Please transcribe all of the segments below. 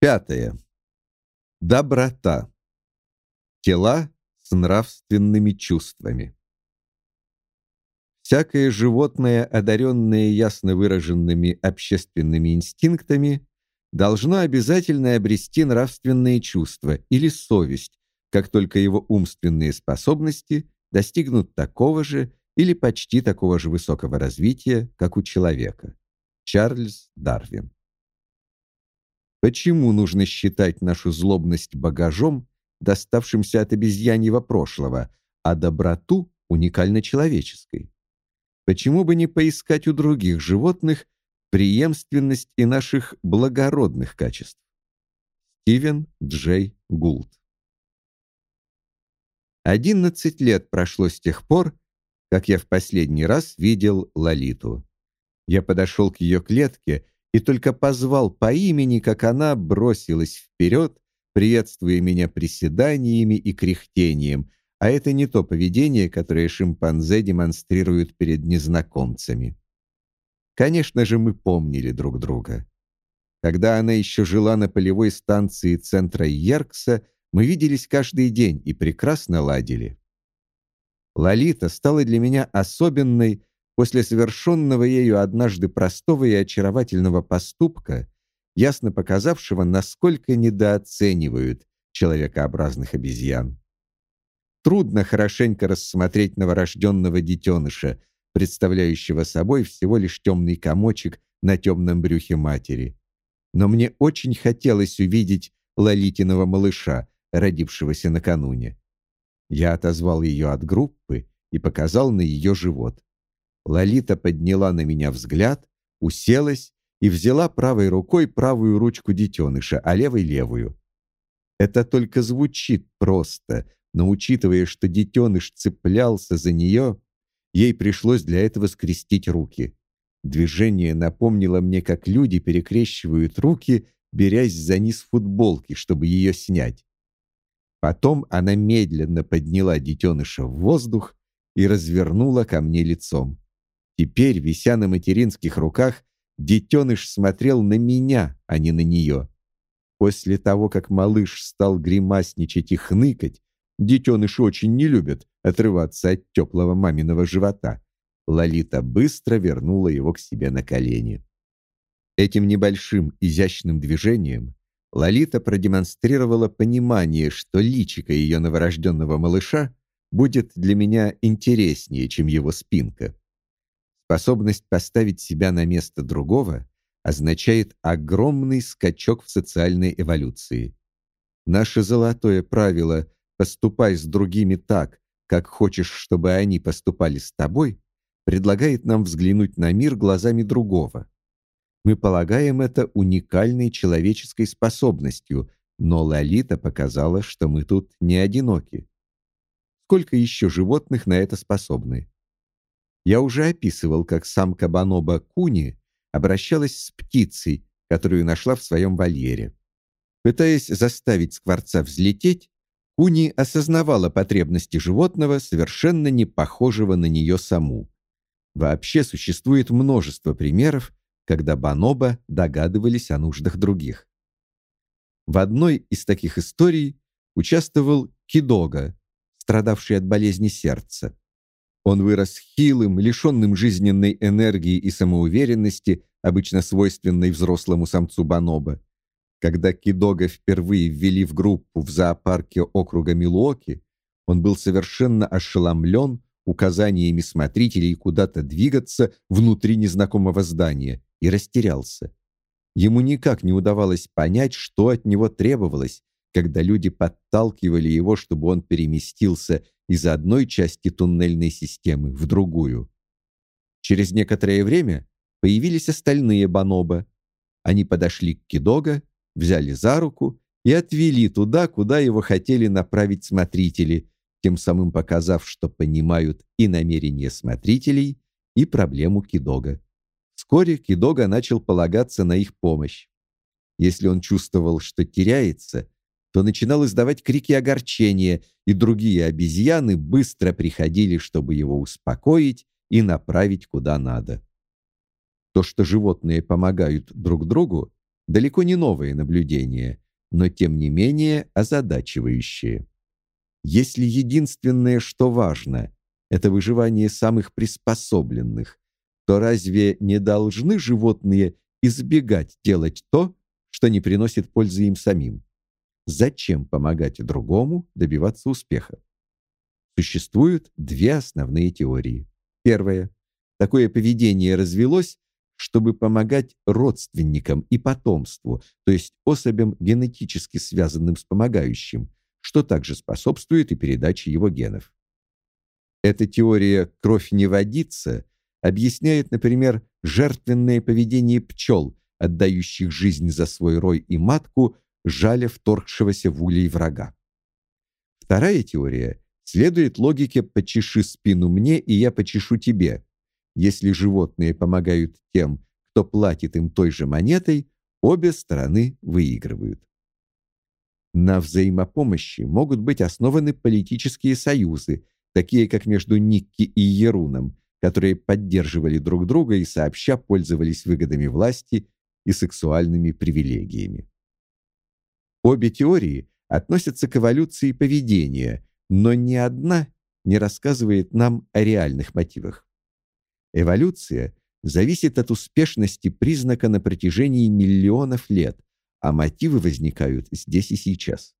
Пятое. Доброта. Тела с нравственными чувствами. Всякое животное, одаренное ясно выраженными общественными инстинктами, должно обязательно обрести нравственные чувства или совесть, как только его умственные способности достигнут такого же или почти такого же высокого развития, как у человека. Чарльз Дарвин. Почему нужно считать нашу злобность багажом, доставшимся от обезьяньего прошлого, а доброту уникально человеческой? Почему бы не поискать у других животных преемственность и наших благородных качеств? Стивен Джей Гулд. Одиннадцать лет прошло с тех пор, как я в последний раз видел Лолиту. Я подошел к ее клетке и только позвал по имени, как она бросилась вперед, приветствуя меня приседаниями и кряхтением, а это не то поведение, которое шимпанзе демонстрируют перед незнакомцами. Конечно же, мы помнили друг друга. Когда она еще жила на полевой станции центра Йеркса, мы виделись каждый день и прекрасно ладили. Лолита стала для меня особенной после совершенного ею однажды простого и очаровательного поступка, ясно показавшего, насколько недооценивают человекообразных обезьян. Трудно хорошенько рассмотреть новорожденного детеныша, представляющего собой всего лишь темный комочек на темном брюхе матери. Но мне очень хотелось увидеть Лолитиного малыша, родившегося накануне. Я отозвал ее от группы и показал на ее живот. Лолита подняла на меня взгляд, уселась и взяла правой рукой правую ручку детеныша, а левой левую. Это только звучит просто, но учитывая, что детеныш цеплялся за нее, ей пришлось для этого скрестить руки. Движение напомнило мне, как люди перекрещивают руки, берясь за низ футболки, чтобы ее снять. Потом она медленно подняла детеныша в воздух и развернула ко мне лицом. Теперь, вися на материнских руках, детеныш смотрел на меня, а не на нее. После того, как малыш стал гримасничать и хныкать, Детеныши очень не любят отрываться от теплого маминого живота. Лолита быстро вернула его к себе на колени. Этим небольшим изящным движением Лолита продемонстрировала понимание, что личико ее новорожденного малыша будет для меня интереснее, чем его спинка. Способность поставить себя на место другого означает огромный скачок в социальной эволюции. Наше золотое правило поступай с другими так, как хочешь, чтобы они поступали с тобой, предлагает нам взглянуть на мир глазами другого. Мы полагаем это уникальной человеческой способностью, но Лолита показала, что мы тут не одиноки. Сколько еще животных на это способны? Я уже описывал, как самка бонобо Куни обращалась с птицей, которую нашла в своем вольере. Пытаясь заставить скворца взлететь, Уни осознавала потребности животного, совершенно не похожего на нее саму. Вообще существует множество примеров, когда бонобо догадывались о нуждах других. В одной из таких историй участвовал Кидога, страдавший от болезни сердца. Он вырос хилым, лишенным жизненной энергии и самоуверенности, обычно свойственной взрослому самцу бонобо. Когда Кидога впервые ввели в группу в зоопарке округа Милуоки, он был совершенно ошеломлен указаниями смотрителей куда-то двигаться внутри незнакомого здания и растерялся. Ему никак не удавалось понять, что от него требовалось, когда люди подталкивали его, чтобы он переместился из одной части туннельной системы в другую. Через некоторое время появились остальные бонобо. Они подошли к Кидога взяли за руку и отвели туда, куда его хотели направить смотрители, тем самым показав, что понимают и намерения смотрителей, и проблему Кидога. Вскоре Кидога начал полагаться на их помощь. Если он чувствовал, что теряется, то начинал издавать крики огорчения, и другие обезьяны быстро приходили, чтобы его успокоить и направить куда надо. То, что животные помогают друг другу, далеко не новое наблюдение, но тем не менее озадачивающее. Если единственное, что важно, это выживание самых приспособленных, то разве не должны животные избегать делать то, что не приносит пользы им самим? Зачем помогать другому добиваться успеха? Существуют две основные теории. Первая. Такое поведение развелось, чтобы помогать родственникам и потомству, то есть особям генетически связанным с помогающим, что также способствует и передаче его генов. Эта теория «кровь не водится» объясняет, например, жертвенное поведение пчел, отдающих жизнь за свой рой и матку, жаля вторгшегося в улей врага. Вторая теория следует логике «почеши спину мне, и я почешу тебе». Если животные помогают тем, кто платит им той же монетой, обе стороны выигрывают. На взаимопомощи могут быть основаны политические союзы, такие как между Никки и Еруном, которые поддерживали друг друга и сообща пользовались выгодами власти и сексуальными привилегиями. Обе теории относятся к эволюции поведения, но ни одна не рассказывает нам о реальных мотивах. Эволюция зависит от успешности признака на протяжении миллионов лет, а мотивы возникают здесь и сейчас.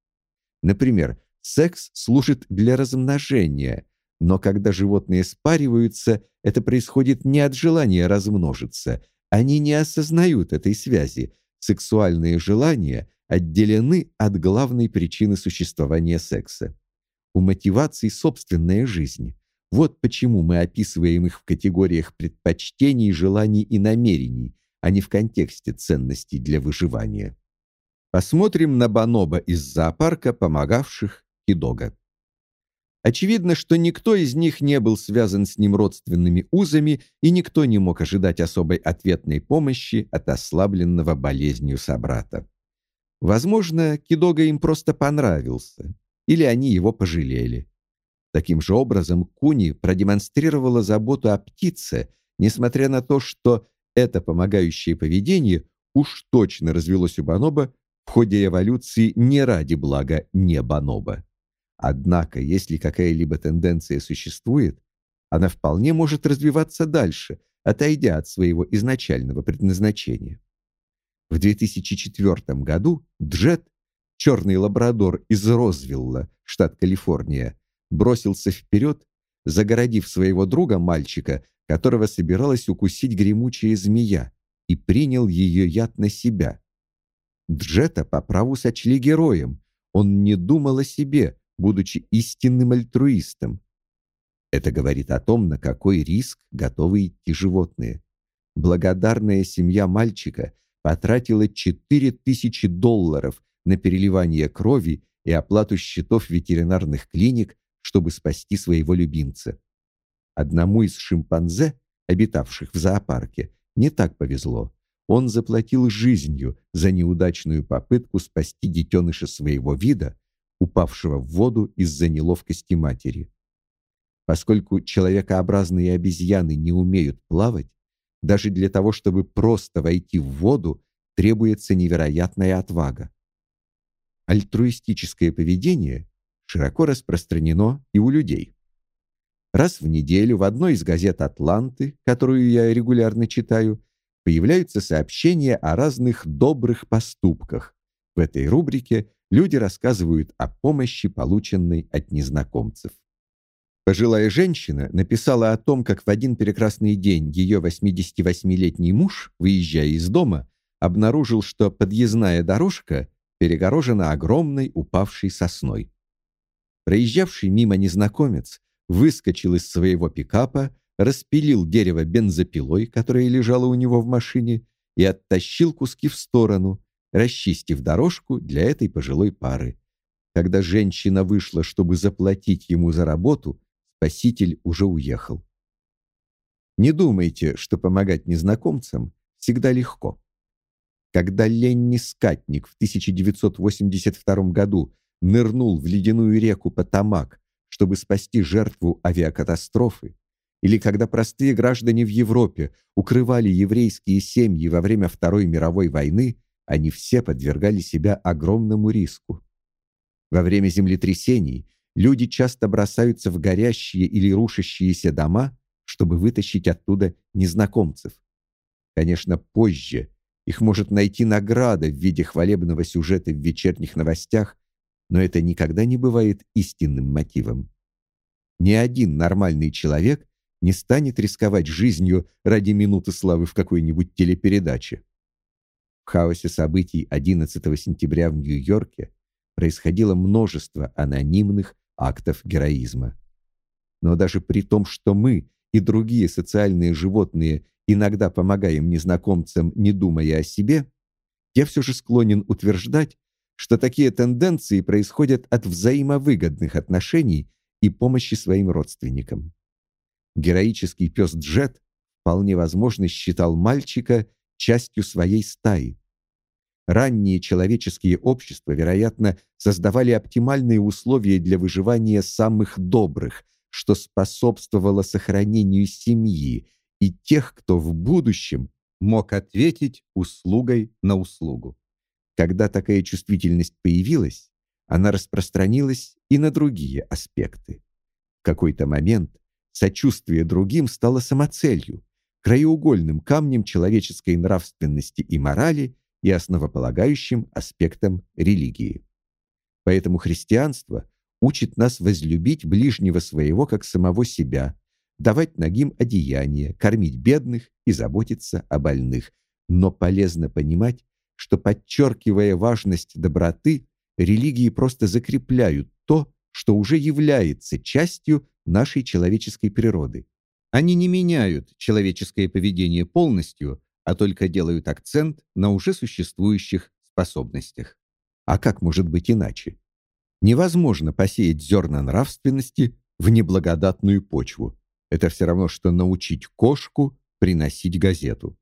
Например, секс служит для размножения, но когда животные спариваются, это происходит не от желания размножиться. Они не осознают этой связи. Сексуальные желания отделены от главной причины существования секса. У мотиваций собственная жизнь. Вот почему мы описываем их в категориях предпочтений, желаний и намерений, а не в контексте ценностей для выживания. Посмотрим на бонобо из зоопарка, помогавших Кидога. Очевидно, что никто из них не был связан с ним родственными узами, и никто не мог ожидать особой ответной помощи от ослабленного болезнью собрата. Возможно, Кидога им просто понравился, или они его пожалели. Таким же образом, Куни продемонстрировала заботу о птице, несмотря на то, что это помогающее поведение уж точно развелось у Баноба в ходе эволюции не ради блага не Баноба. Однако, если какая-либо тенденция существует, она вполне может развиваться дальше, отойдя от своего изначального предназначения. В 2004 году Джет, черный лабрадор из Розвилла, штат Калифорния, бросился вперед, загородив своего друга мальчика, которого собиралась укусить гремучая змея, и принял ее яд на себя. Джета по праву сочли героем. Он не думал о себе, будучи истинным альтруистом. Это говорит о том, на какой риск готовы идти животные. Благодарная семья мальчика потратила 4000 долларов на переливание крови и оплату счетов ветеринарных клиник, чтобы спасти своего любимца. Одному из шимпанзе, обитавших в зоопарке, не так повезло. Он заплатил жизнью за неудачную попытку спасти детеныша своего вида, упавшего в воду из-за неловкости матери. Поскольку человекообразные обезьяны не умеют плавать, даже для того, чтобы просто войти в воду, требуется невероятная отвага. Альтруистическое поведение широко распространено и у людей. Раз в неделю в одной из газет Атланты, которую я регулярно читаю, появляются сообщения о разных добрых поступках. В этой рубрике люди рассказывают о помощи, полученной от незнакомцев. Пожилая женщина написала о том, как в один прекрасный день ее 88-летний муж, выезжая из дома, обнаружил, что подъездная дорожка перегорожена огромной упавшей сосной. Проезжавший мимо незнакомец выскочил из своего пикапа, распилил дерево бензопилой, которая лежала у него в машине, и оттащил куски в сторону, расчистив дорожку для этой пожилой пары. Когда женщина вышла, чтобы заплатить ему за работу, спаситель уже уехал. Не думайте, что помогать незнакомцам всегда легко. когда Ленни Скатник в 1982 году нырнул в ледяную реку Потамак, чтобы спасти жертву авиакатастрофы, или когда простые граждане в Европе укрывали еврейские семьи во время Второй мировой войны, они все подвергали себя огромному риску. Во время землетрясений люди часто бросаются в горящие или рушащиеся дома, чтобы вытащить оттуда незнакомцев. Конечно, позже их может найти награда в виде хвалебного сюжета в вечерних новостях, но это никогда не бывает истинным мотивом. Ни один нормальный человек не станет рисковать жизнью ради минуты славы в какой-нибудь телепередаче. В хаосе событий 11 сентября в Нью-Йорке происходило множество анонимных актов героизма. Но даже при том, что мы и другие социальные животные иногда помогаем незнакомцам, не думая о себе, я все же склонен утверждать, что такие тенденции происходят от взаимовыгодных отношений и помощи своим родственникам. Героический пес Джет вполне возможно считал мальчика частью своей стаи. Ранние человеческие общества, вероятно, создавали оптимальные условия для выживания самых добрых, что способствовало сохранению семьи и тех, кто в будущем мог ответить услугой на услугу. Когда такая чувствительность появилась, она распространилась и на другие аспекты. В какой-то момент Сочувствие другим стало самоцелью, краеугольным камнем человеческой нравственности и морали и основополагающим аспектом религии. Поэтому христианство учит нас возлюбить ближнего своего как самого себя, давать нагим одеяния, кормить бедных и заботиться о больных. Но полезно понимать, что подчеркивая важность доброты, религии просто закрепляют то, что уже является частью нашей человеческой природы. Они не меняют человеческое поведение полностью, а только делают акцент на уже существующих способностях. А как может быть иначе? Невозможно посеять зерна нравственности в неблагодатную почву. Это все равно что научить кошку приносить газету.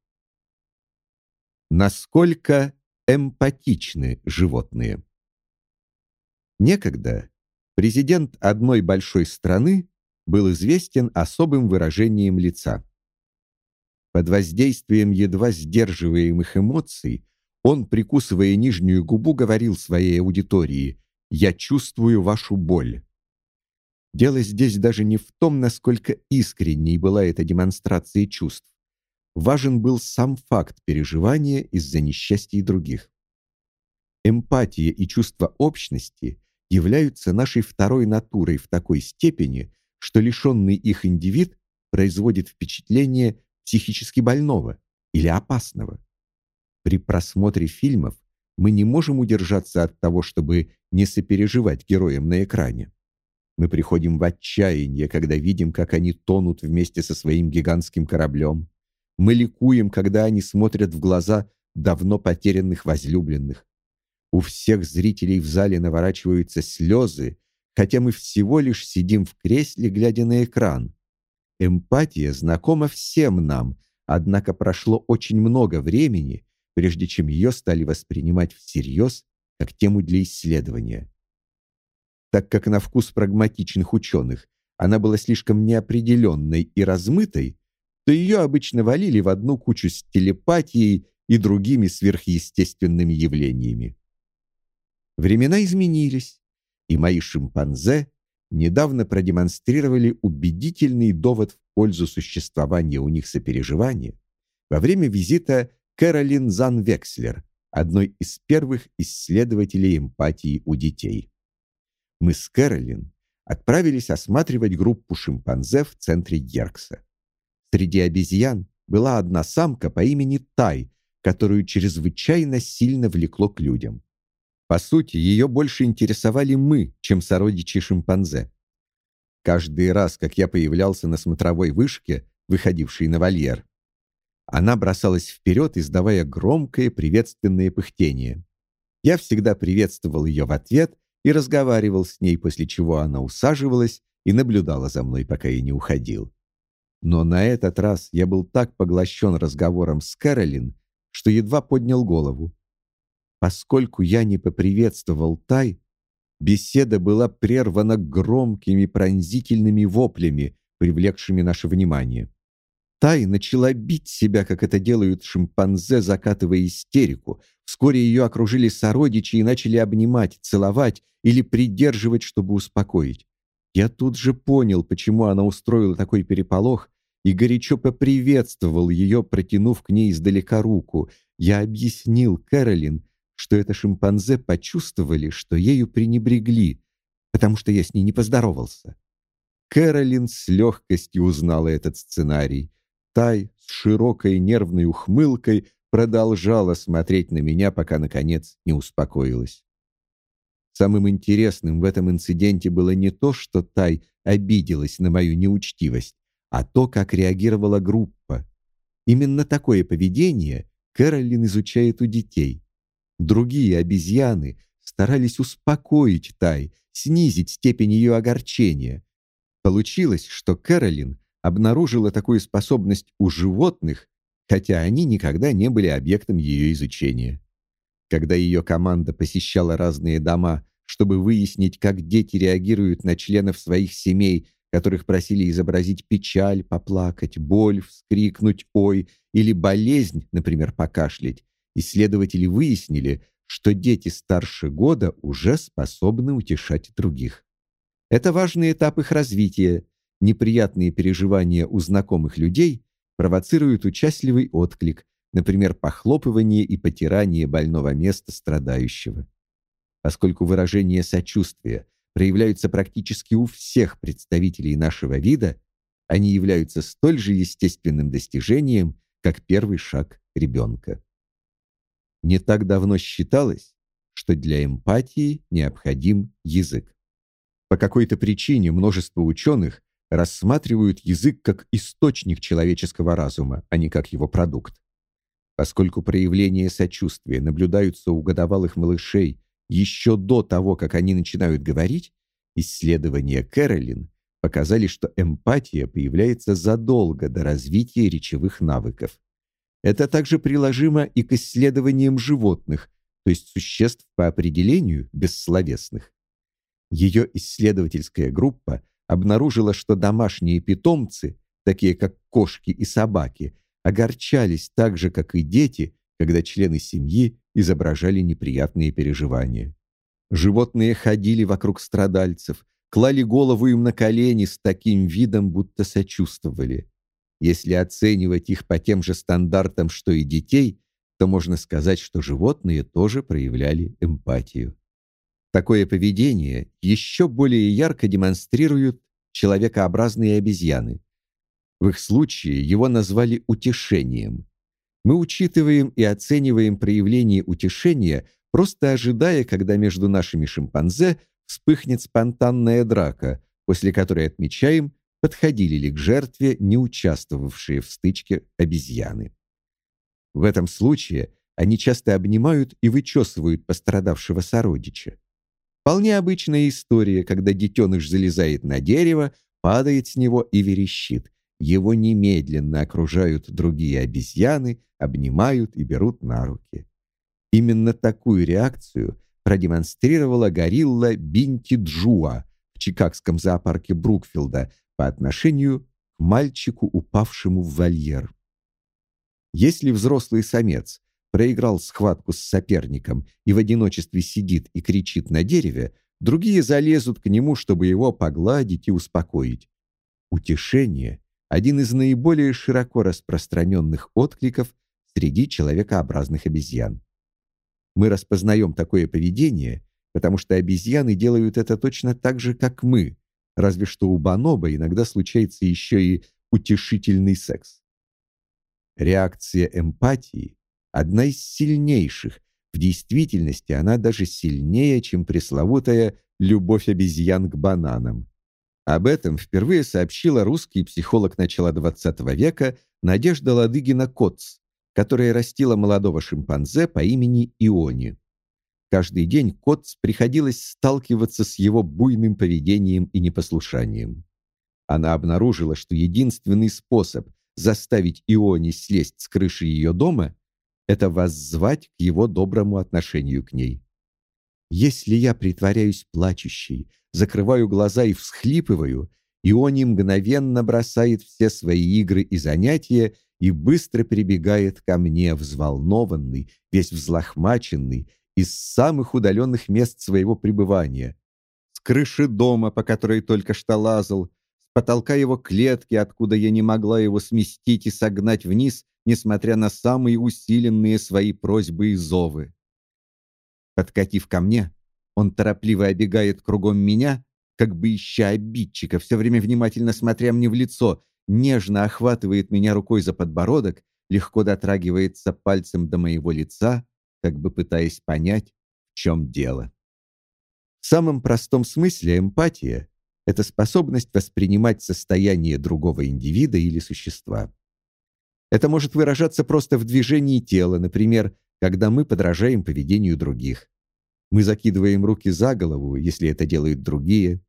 Насколько эмпатичны животные? Некогда президент одной большой страны был известен особым выражением лица. Под воздействием едва сдерживаемых эмоций он, прикусывая нижнюю губу, говорил своей аудитории «Я чувствую вашу боль». Дело здесь даже не в том, насколько искренней была эта демонстрация чувств. Важен был сам факт переживания из-за несчастий других. Эмпатия и чувство общности являются нашей второй натурой в такой степени, что лишенный их индивид производит впечатление психически больного или опасного. При просмотре фильмов мы не можем удержаться от того, чтобы не сопереживать героям на экране. Мы приходим в отчаяние, когда видим, как они тонут вместе со своим гигантским кораблем. Мы ликуем, когда они смотрят в глаза давно потерянных возлюбленных. У всех зрителей в зале наворачиваются слезы, хотя мы всего лишь сидим в кресле, глядя на экран. Эмпатия знакома всем нам, однако прошло очень много времени, прежде чем ее стали воспринимать всерьез как тему для исследования. Так как на вкус прагматичных ученых она была слишком неопределенной и размытой, то ее обычно валили в одну кучу с телепатией и другими сверхъестественными явлениями. Времена изменились, и мои шимпанзе недавно продемонстрировали убедительный довод в пользу существования у них сопереживания во время визита Кэролин Занвекслер, одной из первых исследователей эмпатии у детей. Мы с Кэролин отправились осматривать группу шимпанзе в центре Геркса. Среди обезьян была одна самка по имени Тай, которую чрезвычайно сильно влекло к людям. По сути, ее больше интересовали мы, чем сородичи шимпанзе. Каждый раз, как я появлялся на смотровой вышке, выходившей на вольер, она бросалась вперед, издавая громкое приветственное пыхтение. Я всегда приветствовал ее в ответ и разговаривал с ней, после чего она усаживалась и наблюдала за мной, пока я не уходил. Но на этот раз я был так поглощен разговором с Кэролин, что едва поднял голову. Поскольку я не поприветствовал Тай, беседа была прервана громкими пронзительными воплями, привлекшими наше внимание. Тай начала бить себя, как это делают шимпанзе, закатывая истерику. Вскоре ее окружили сородичи и начали обнимать, целовать или придерживать, чтобы успокоить. Я тут же понял, почему она устроила такой переполох, и горячо поприветствовал ее, протянув к ней издалека руку. Я объяснил Кэролин, что это шимпанзе почувствовали, что ею пренебрегли, потому что я с ней не поздоровался. Кэролин с легкостью узнала этот сценарий. Тай с широкой нервной ухмылкой продолжала смотреть на меня, пока наконец не успокоилась. Самым интересным в этом инциденте было не то, что Тай обиделась на мою неучтивость, а то, как реагировала группа. Именно такое поведение Кэролин изучает у детей. Другие обезьяны старались успокоить Тай, снизить степень ее огорчения. Получилось, что Кэролин обнаружила такую способность у животных, хотя они никогда не были объектом ее изучения. Когда ее команда посещала разные дома, чтобы выяснить, как дети реагируют на членов своих семей, которых просили изобразить печаль, поплакать, боль, вскрикнуть «ой» или болезнь, например, покашлять, исследователи выяснили, что дети старше года уже способны утешать других. Это важный этап их развития, неприятные переживания у знакомых людей провоцируют участливый отклик, например, похлопывание и потирание больного места страдающего. Поскольку выражения сочувствия проявляются практически у всех представителей нашего вида, они являются столь же естественным достижением, как первый шаг ребенка. Не так давно считалось, что для эмпатии необходим язык. По какой-то причине множество ученых рассматривают язык как источник человеческого разума, а не как его продукт. Поскольку проявления сочувствия наблюдаются у годовалых малышей еще до того, как они начинают говорить, исследования Кэролин показали, что эмпатия появляется задолго до развития речевых навыков. Это также приложимо и к исследованиям животных, то есть существ по определению бессловесных. Ее исследовательская группа обнаружила, что домашние питомцы, такие как кошки и собаки, огорчались так же, как и дети, когда члены семьи изображали неприятные переживания. Животные ходили вокруг страдальцев, клали голову им на колени с таким видом, будто сочувствовали. Если оценивать их по тем же стандартам, что и детей, то можно сказать, что животные тоже проявляли эмпатию. Такое поведение еще более ярко демонстрируют человекообразные обезьяны. В их случае его назвали утешением. Мы учитываем и оцениваем проявление утешения, просто ожидая, когда между нашими шимпанзе вспыхнет спонтанная драка, после которой отмечаем, подходили ли к жертве не участвовавшие в стычке обезьяны. В этом случае они часто обнимают и вычесывают пострадавшего сородича. Вполне обычная история, когда детеныш залезает на дерево, падает с него и верещит. Его немедленно окружают другие обезьяны, обнимают и берут на руки. Именно такую реакцию продемонстрировала горилла Бинти Джуа в Чикагском зоопарке Брукфилда по отношению к мальчику, упавшему в вольер. Если взрослый самец проиграл схватку с соперником и в одиночестве сидит и кричит на дереве, другие залезут к нему, чтобы его погладить и успокоить. Утешение один из наиболее широко распространенных откликов среди человекообразных обезьян. Мы распознаем такое поведение, потому что обезьяны делают это точно так же, как мы, разве что у бонобо иногда случается еще и утешительный секс. Реакция эмпатии одна из сильнейших. В действительности она даже сильнее, чем пресловутая любовь обезьян к бананам. Об этом впервые сообщила русский психолог начала XX века Надежда Ладыгина-Коц, которая растила молодого шимпанзе по имени Иони. Каждый день Коц приходилось сталкиваться с его буйным поведением и непослушанием. Она обнаружила, что единственный способ заставить Иони слезть с крыши ее дома это воззвать к его доброму отношению к ней. Если я притворяюсь плачущей, закрываю глаза и всхлипываю, Иони мгновенно бросает все свои игры и занятия и быстро прибегает ко мне, взволнованный, весь взлохмаченный, из самых удаленных мест своего пребывания. С крыши дома, по которой только что лазал, с потолка его клетки, откуда я не могла его сместить и согнать вниз, несмотря на самые усиленные свои просьбы и зовы. Подкатив ко мне, он торопливо обегает кругом меня, как бы ища обидчика, все время внимательно смотря мне в лицо, нежно охватывает меня рукой за подбородок, легко дотрагивается пальцем до моего лица, как бы пытаясь понять, в чем дело. В самом простом смысле эмпатия — это способность воспринимать состояние другого индивида или существа. Это может выражаться просто в движении тела, например, когда мы подражаем поведению других. Мы закидываем руки за голову, если это делают другие,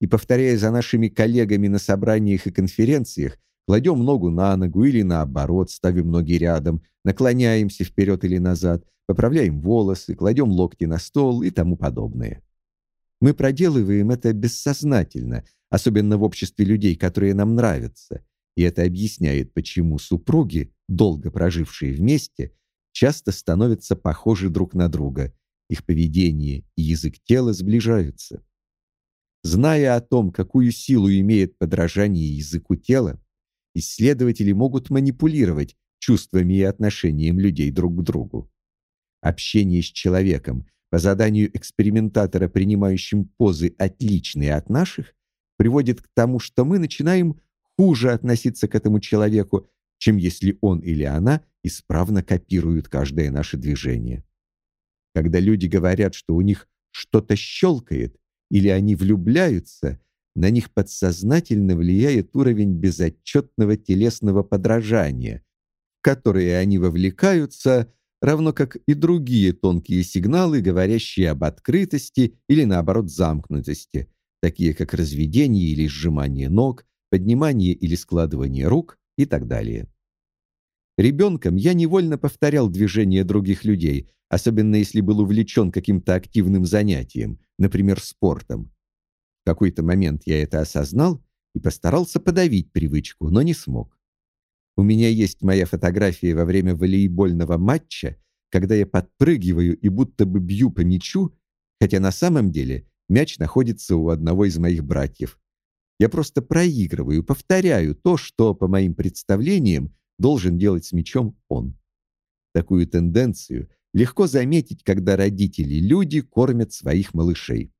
и, повторяя за нашими коллегами на собраниях и конференциях, кладем ногу на ногу или наоборот, ставим ноги рядом, наклоняемся вперед или назад, поправляем волосы, кладем локти на стол и тому подобное. Мы проделываем это бессознательно, особенно в обществе людей, которые нам нравятся, и это объясняет, почему супруги, долго прожившие вместе, часто становятся похожи друг на друга. Их поведение и язык тела сближаются. Зная о том, какую силу имеет подражание языку тела, исследователи могут манипулировать чувствами и отношением людей друг к другу. Общение с человеком по заданию экспериментатора, принимающим позы отличные от наших, приводит к тому, что мы начинаем хуже относиться к этому человеку, чем если он или она исправно копируют каждое наше движение. Когда люди говорят, что у них что-то щелкает, или они влюбляются, на них подсознательно влияет уровень безотчетного телесного подражания, в которое они вовлекаются, равно как и другие тонкие сигналы, говорящие об открытости или наоборот замкнутости, такие как разведение или сжимание ног, поднимание или складывание рук и так далее. Ребенком я невольно повторял движения других людей, особенно если был увлечен каким-то активным занятием, например, спортом. В какой-то момент я это осознал и постарался подавить привычку, но не смог. У меня есть моя фотография во время волейбольного матча, когда я подпрыгиваю и будто бы бью по мячу, хотя на самом деле мяч находится у одного из моих братьев. Я просто проигрываю, повторяю то, что, по моим представлениям, должен делать с мячом он. Такую тенденцию легко заметить, когда родители люди кормят своих малышей.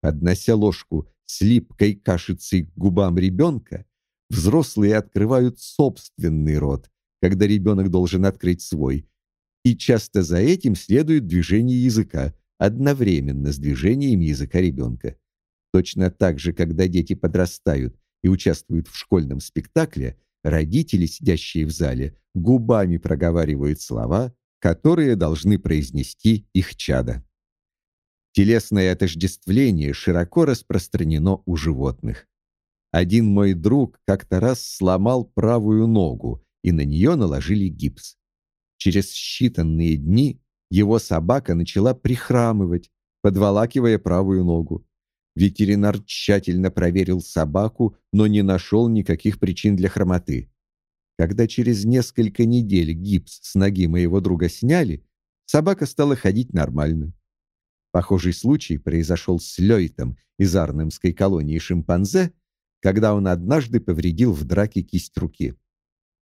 Поднося ложку с липкой кашицей к губам ребенка, взрослые открывают собственный рот, когда ребенок должен открыть свой, и часто за этим следует движение языка одновременно с движением языка ребенка. Точно так же, когда дети подрастают и участвуют в школьном спектакле, родители, сидящие в зале, губами проговаривают слова, которые должны произнести их чада. Телесное отождествление широко распространено у животных. Один мой друг как-то раз сломал правую ногу, и на нее наложили гипс. Через считанные дни его собака начала прихрамывать, подволакивая правую ногу. Ветеринар тщательно проверил собаку, но не нашел никаких причин для хромоты. Когда через несколько недель гипс с ноги моего друга сняли, собака стала ходить нормально. Похожий случай произошел с Лёйтом из Арнемской колонии шимпанзе, когда он однажды повредил в драке кисть руки.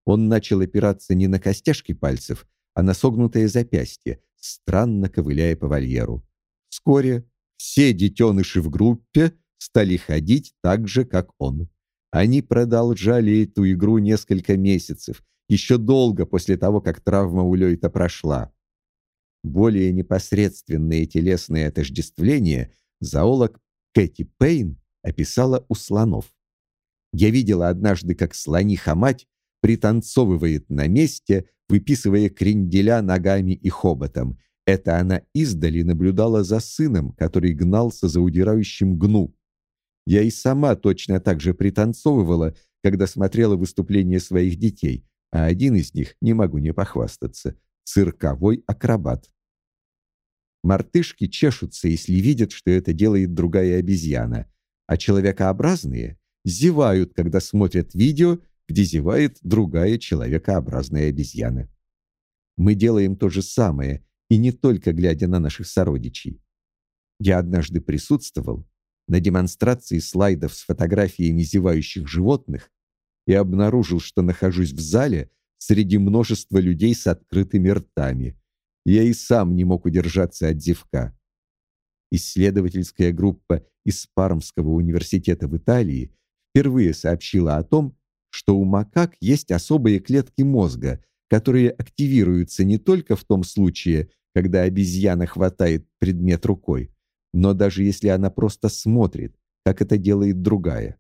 Он начал опираться не на костяшки пальцев, а на согнутое запястье, странно ковыляя по вольеру. Вскоре все детеныши в группе стали ходить так же, как он. Они продолжали эту игру несколько месяцев, еще долго после того, как травма у Лёйта прошла. Более непосредственные телесные отождествления зоолог Кэти Пейн описала у слонов. Я видела однажды, как слониха-мать пританцовывает на месте, выписывая кренделя ногами и хоботом, это она издали наблюдала за сыном, который гнался за удирающим гну. Я и сама точно так же пританцовывала, когда смотрела выступления своих детей, а один из них, не могу не похвастаться, цирковой акробат. Мартышки чешутся, если видят, что это делает другая обезьяна, а человекообразные зевают, когда смотрят видео, где зевает другая человекообразная обезьяна. Мы делаем то же самое, и не только глядя на наших сородичей. Я однажды присутствовал на демонстрации слайдов с фотографиями зевающих животных и обнаружил, что нахожусь в зале среди множества людей с открытыми ртами. Я и сам не мог удержаться от зевка. Исследовательская группа из Пармского университета в Италии впервые сообщила о том, что у макак есть особые клетки мозга, которые активируются не только в том случае, когда обезьяна хватает предмет рукой, но даже если она просто смотрит, как это делает другая.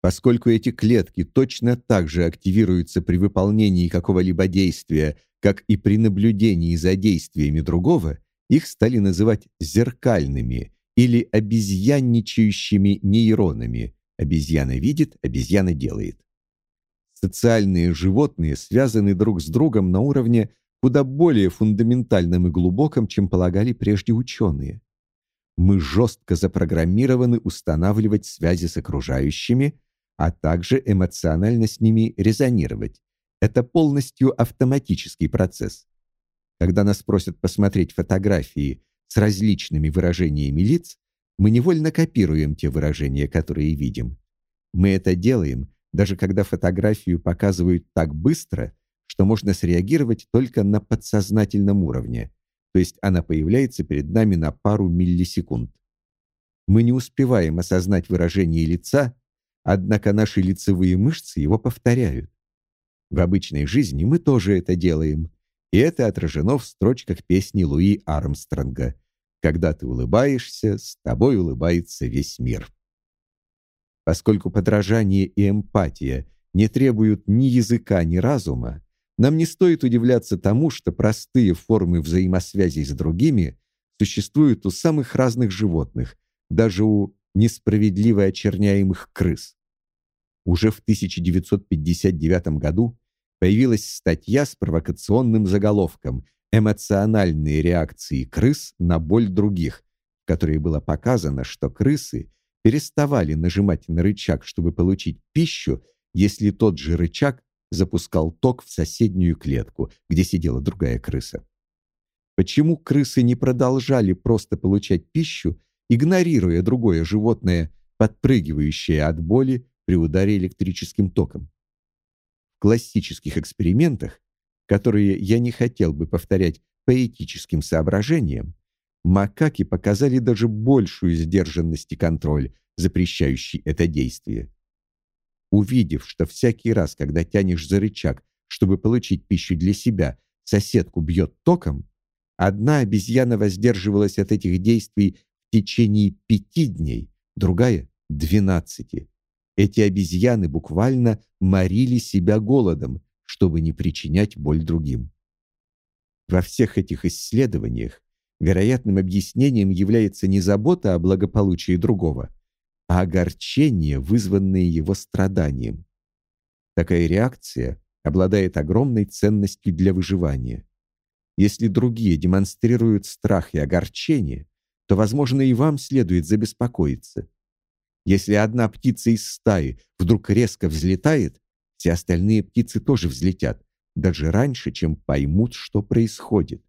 Поскольку эти клетки точно так же активируются при выполнении какого-либо действия, как и при наблюдении за действиями другого, их стали называть зеркальными или обезьянничающими нейронами. Обезьяна видит, обезьяна делает. Социальные животные связаны друг с другом на уровне куда более фундаментальном и глубоком, чем полагали прежде ученые. Мы жестко запрограммированы устанавливать связи с окружающими, а также эмоционально с ними резонировать. Это полностью автоматический процесс. Когда нас просят посмотреть фотографии с различными выражениями лиц, мы невольно копируем те выражения, которые видим. Мы это делаем, даже когда фотографию показывают так быстро, что можно среагировать только на подсознательном уровне, то есть она появляется перед нами на пару миллисекунд. Мы не успеваем осознать выражение лица, однако наши лицевые мышцы его повторяют. В обычной жизни мы тоже это делаем, и это отражено в строчках песни Луи Армстронга «Когда ты улыбаешься, с тобой улыбается весь мир». Поскольку подражание и эмпатия не требуют ни языка, ни разума, нам не стоит удивляться тому, что простые формы взаимосвязи с другими существуют у самых разных животных, даже у несправедливо очерняемых крыс. Уже в 1959 году появилась статья с провокационным заголовком «Эмоциональные реакции крыс на боль других», в которой было показано, что крысы переставали нажимать на рычаг, чтобы получить пищу, если тот же рычаг запускал ток в соседнюю клетку, где сидела другая крыса. Почему крысы не продолжали просто получать пищу, игнорируя другое животное, подпрыгивающее от боли при ударе электрическим током? В классических экспериментах, которые я не хотел бы повторять по этическим соображениям, макаки показали даже большую сдержанность и контроль, запрещающий это действие. Увидев, что всякий раз, когда тянешь за рычаг, чтобы получить пищу для себя, соседку бьет током, одна обезьяна воздерживалась от этих действий в течение пяти дней, другая — двенадцати. Эти обезьяны буквально морили себя голодом, чтобы не причинять боль другим. Во всех этих исследованиях вероятным объяснением является не забота о благополучии другого, а огорчение, вызванное его страданием. Такая реакция обладает огромной ценностью для выживания. Если другие демонстрируют страх и огорчение, то, возможно, и вам следует забеспокоиться. Если одна птица из стаи вдруг резко взлетает, все остальные птицы тоже взлетят, даже раньше, чем поймут, что происходит.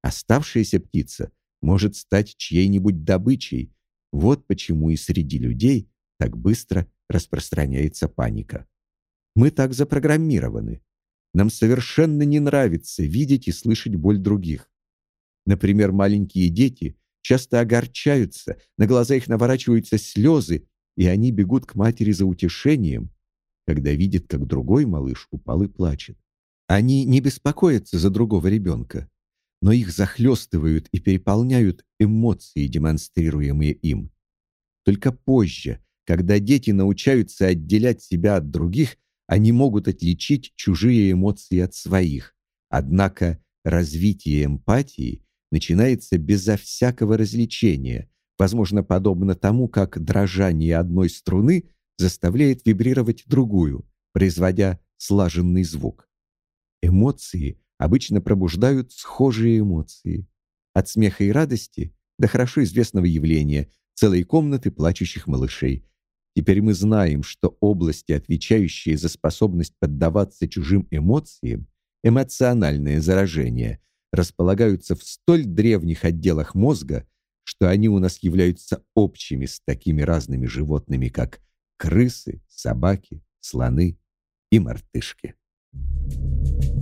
Оставшаяся птица может стать чьей-нибудь добычей, вот почему и среди людей так быстро распространяется паника. Мы так запрограммированы. Нам совершенно не нравится видеть и слышать боль других. Например, маленькие дети часто огорчаются, на глаза их наворачиваются слезы, и они бегут к матери за утешением, когда видят, как другой малыш упал и плачет. Они не беспокоятся за другого ребенка но их захлестывают и переполняют эмоции, демонстрируемые им. Только позже, когда дети научаются отделять себя от других, они могут отличить чужие эмоции от своих. Однако развитие эмпатии начинается безо всякого развлечения, возможно, подобно тому, как дрожание одной струны заставляет вибрировать другую, производя слаженный звук. Эмоции обычно пробуждают схожие эмоции. От смеха и радости до хорошо известного явления целой комнаты плачущих малышей. Теперь мы знаем, что области, отвечающие за способность поддаваться чужим эмоциям, эмоциональное заражение, располагаются в столь древних отделах мозга, что они у нас являются общими с такими разными животными, как крысы, собаки, слоны и мартышки. Thank you.